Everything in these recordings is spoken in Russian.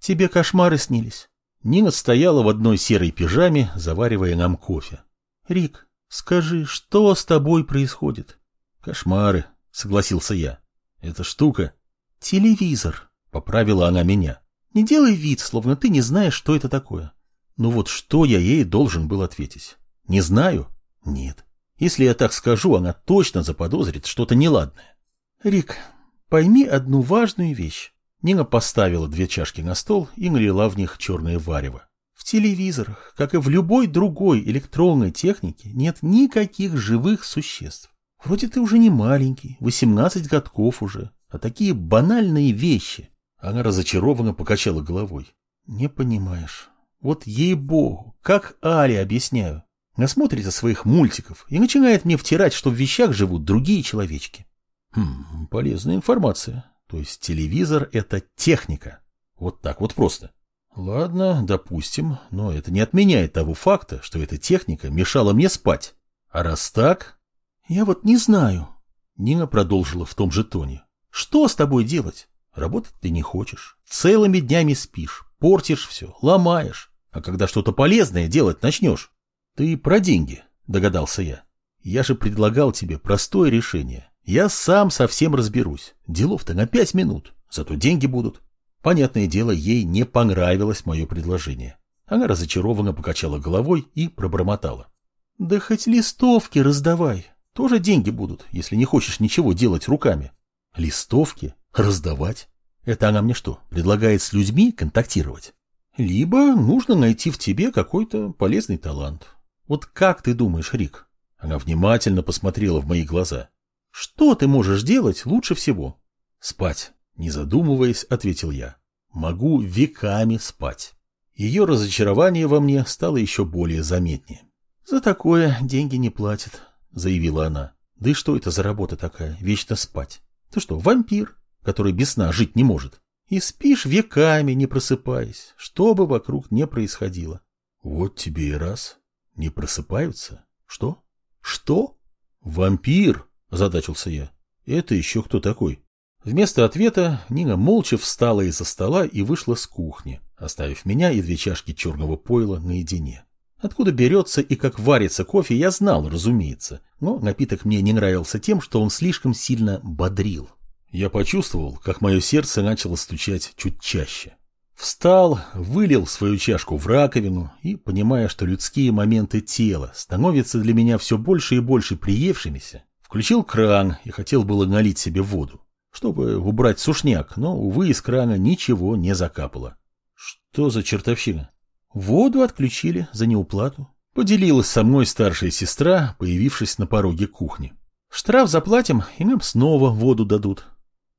Тебе кошмары снились. Нина стояла в одной серой пижаме, заваривая нам кофе. Рик, скажи, что с тобой происходит? Кошмары, согласился я. Эта штука... Телевизор, поправила она меня. Не делай вид, словно ты не знаешь, что это такое. Ну вот что я ей должен был ответить? Не знаю? Нет. Если я так скажу, она точно заподозрит что-то неладное. Рик, пойми одну важную вещь. Нина поставила две чашки на стол и налила в них черное варево. В телевизорах, как и в любой другой электронной технике, нет никаких живых существ. Вроде ты уже не маленький, 18 годков уже, а такие банальные вещи. Она разочарованно покачала головой. Не понимаешь. Вот ей-богу, как Али объясняю. Насмотрится своих мультиков и начинает мне втирать, что в вещах живут другие человечки. Хм, полезная информация. То есть телевизор – это техника. Вот так вот просто. Ладно, допустим, но это не отменяет того факта, что эта техника мешала мне спать. А раз так... Я вот не знаю. Нина продолжила в том же тоне. Что с тобой делать? Работать ты не хочешь. Целыми днями спишь, портишь все, ломаешь. А когда что-то полезное делать начнешь? Ты про деньги, догадался я. Я же предлагал тебе простое решение. Я сам совсем разберусь. Делов-то на пять минут, зато деньги будут. Понятное дело, ей не понравилось мое предложение. Она разочарованно покачала головой и пробормотала. Да хоть листовки раздавай. Тоже деньги будут, если не хочешь ничего делать руками. Листовки? Раздавать? Это она мне что, предлагает с людьми контактировать? Либо нужно найти в тебе какой-то полезный талант. Вот как ты думаешь, Рик? Она внимательно посмотрела в мои глаза. Что ты можешь делать лучше всего? Спать. Не задумываясь, ответил я. Могу веками спать. Ее разочарование во мне стало еще более заметнее. За такое деньги не платят, заявила она. Да и что это за работа такая, вечно спать? Ты что, вампир, который без сна жить не может? И спишь веками, не просыпаясь, что бы вокруг не происходило. Вот тебе и раз. Не просыпаются? Что? Что? Вампир, Задачился я. Это еще кто такой? Вместо ответа Нина молча встала из-за стола и вышла с кухни, оставив меня и две чашки черного пойла наедине. Откуда берется и как варится кофе, я знал, разумеется, но напиток мне не нравился тем, что он слишком сильно бодрил. Я почувствовал, как мое сердце начало стучать чуть чаще. Встал, вылил свою чашку в раковину и, понимая, что людские моменты тела становятся для меня все больше и больше приевшимися, Включил кран и хотел было налить себе воду, чтобы убрать сушняк, но, увы, из крана ничего не закапало. Что за чертовщина? Воду отключили за неуплату. Поделилась со мной старшая сестра, появившись на пороге кухни. Штраф заплатим, и нам снова воду дадут.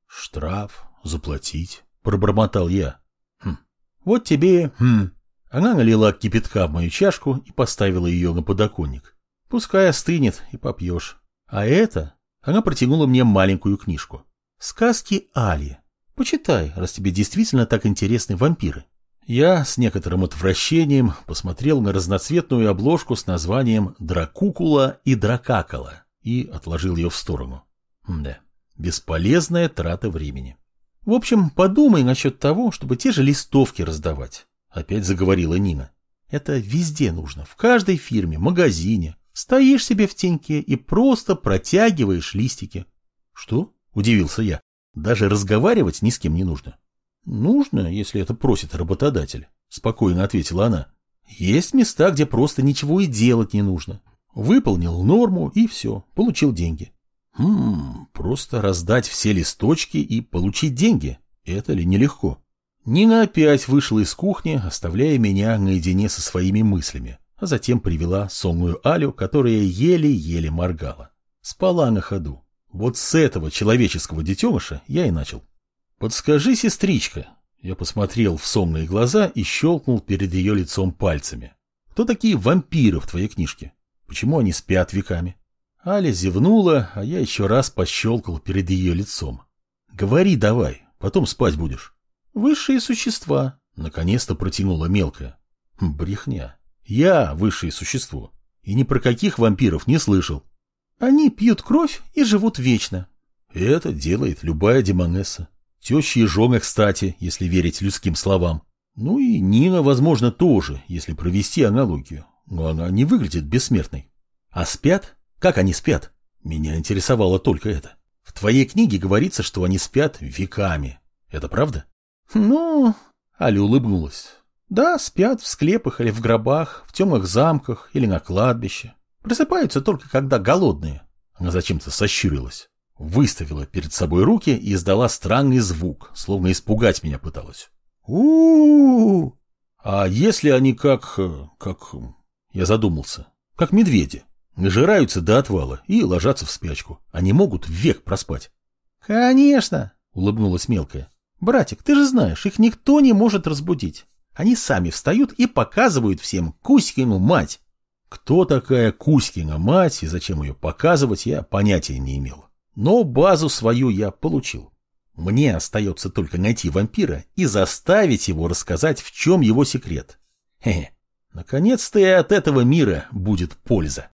Штраф? Заплатить? Пробормотал я. Хм. Вот тебе... Хм. Она налила кипятка в мою чашку и поставила ее на подоконник. Пускай остынет и попьешь. А это... Она протянула мне маленькую книжку. «Сказки Али. Почитай, раз тебе действительно так интересны вампиры». Я с некоторым отвращением посмотрел на разноцветную обложку с названием «Дракукула и Дракакала» и отложил ее в сторону. Да, бесполезная трата времени. В общем, подумай насчет того, чтобы те же листовки раздавать. Опять заговорила Нина. Это везде нужно, в каждой фирме, магазине, Стоишь себе в теньке и просто протягиваешь листики. Что? Удивился я. Даже разговаривать ни с кем не нужно. Нужно, если это просит работодатель, спокойно ответила она. Есть места, где просто ничего и делать не нужно. Выполнил норму и все, получил деньги. Хм, просто раздать все листочки и получить деньги. Это ли нелегко? Нина опять вышла из кухни, оставляя меня наедине со своими мыслями а затем привела сонную Алю, которая еле-еле моргала. Спала на ходу. Вот с этого человеческого детеныша я и начал. «Подскажи, сестричка». Я посмотрел в сонные глаза и щелкнул перед ее лицом пальцами. «Кто такие вампиры в твоей книжке? Почему они спят веками?» Аля зевнула, а я еще раз пощелкал перед ее лицом. «Говори давай, потом спать будешь». «Высшие существа», — наконец-то протянула мелкая. «Брехня. Я высшее существо. И ни про каких вампиров не слышал. Они пьют кровь и живут вечно. Это делает любая демонесса. Теща и жены, кстати, если верить людским словам. Ну и Нина, возможно, тоже, если провести аналогию. Но она не выглядит бессмертной. А спят? Как они спят? Меня интересовало только это. В твоей книге говорится, что они спят веками. Это правда? Ну, Аля улыбнулась. Да, спят в склепах или в гробах, в темных замках или на кладбище. Просыпаются только когда голодные. Она зачем-то сощурилась. Выставила перед собой руки и издала странный звук, словно испугать меня пыталась. у у А если они как... как... Я задумался. Как медведи. Нажираются до отвала и ложатся в спячку. Они могут век проспать. «Конечно!» — улыбнулась мелкая. «Братик, ты же знаешь, их никто не может разбудить. Они сами встают и показывают всем Кузькину мать». Кто такая Кузькина мать и зачем ее показывать, я понятия не имел. Но базу свою я получил. Мне остается только найти вампира и заставить его рассказать, в чем его секрет. Хе-хе. Наконец-то и от этого мира будет польза.